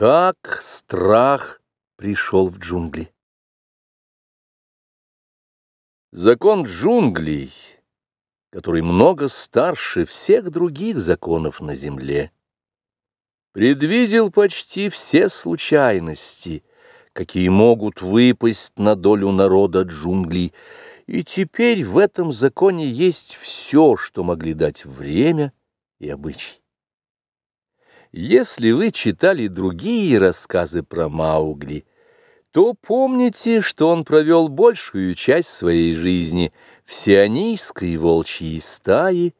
Как страх пришел в джунгли. Закон джунглей, который много старше всех других законов на земле, предвидел почти все случайности, какие могут выпасть на долю народа джунглей, и теперь в этом законе есть все, что могли дать время и обычай. Если вы читали другие рассказы про Маугли, то помните, что он провел большую часть своей жизни в сионийской волчьей стае,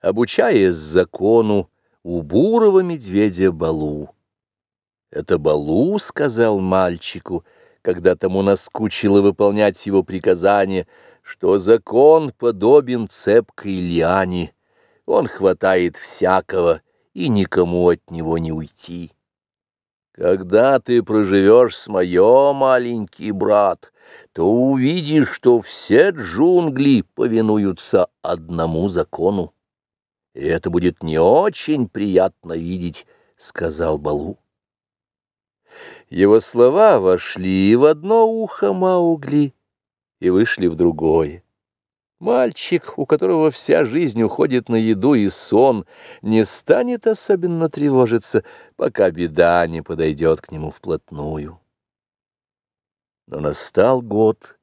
обучаясь закону у бурого медведя Балу. Это Балу сказал мальчику, когда тому наскучило выполнять его приказания, что закон подобен цепкой лиане, он хватает всякого, и никому от него не уйти. Когда ты проживешь с моё, маленький брат, то увидишь, что все джунгли повинуются одному закону. И это будет не очень приятно видеть, — сказал Балу. Его слова вошли в одно ухо Маугли и вышли в другое. Мальчик, у которого вся жизнь уходит на еду и сон, не станет особенно тревожиться, пока беда не подойдет к нему вплотную. Но настал год,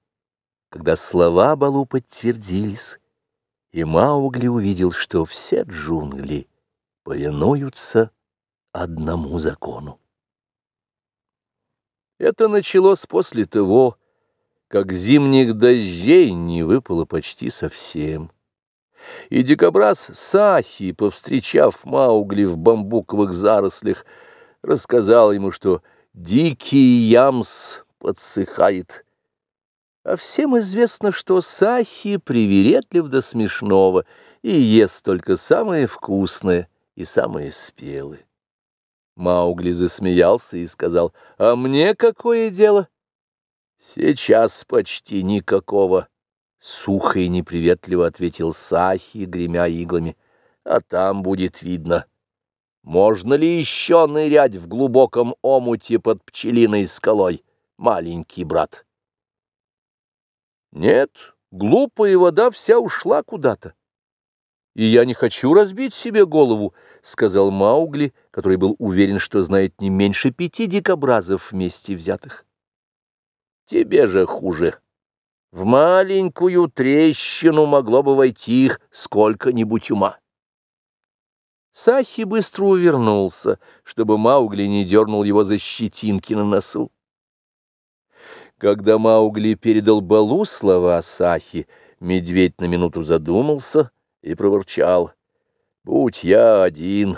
когда слова Балу подтвердились, и Маугли увидел, что все джунгли повинуются одному закону. Это началось после того, как зимних дождей не выпало почти совсем. И дикобраз Сахи, повстречав Маугли в бамбуковых зарослях, рассказал ему, что дикий ямс подсыхает. А всем известно, что Сахи привередлив до смешного и ест только самое вкусное и самое спелое. Маугли засмеялся и сказал, «А мне какое дело?» Сейчас почти никакого. Сухо и неприветливо ответил Сахи, гремя иглами. А там будет видно. Можно ли еще нырять в глубоком омуте под пчелиной скалой, маленький брат? Нет, глупая вода вся ушла куда-то. И я не хочу разбить себе голову, — сказал Маугли, который был уверен, что знает не меньше пяти дикобразов вместе взятых. Тебе же хуже. В маленькую трещину могло бы войти их сколько-нибудь ума. Сахи быстро увернулся, чтобы Маугли не дернул его за щетинки на носу. Когда Маугли передал Балу слова Сахи, медведь на минуту задумался и проворчал. «Будь я один,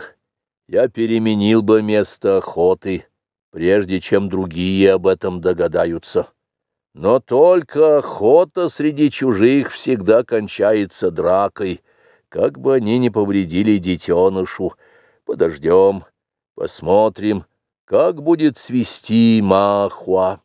я переменил бы место охоты, прежде чем другие об этом догадаются». Но только охота среди чужих всегда кончается дракой, как бы они ни повредили детенышу. Подождем, посмотрим, как будет свести Махуа.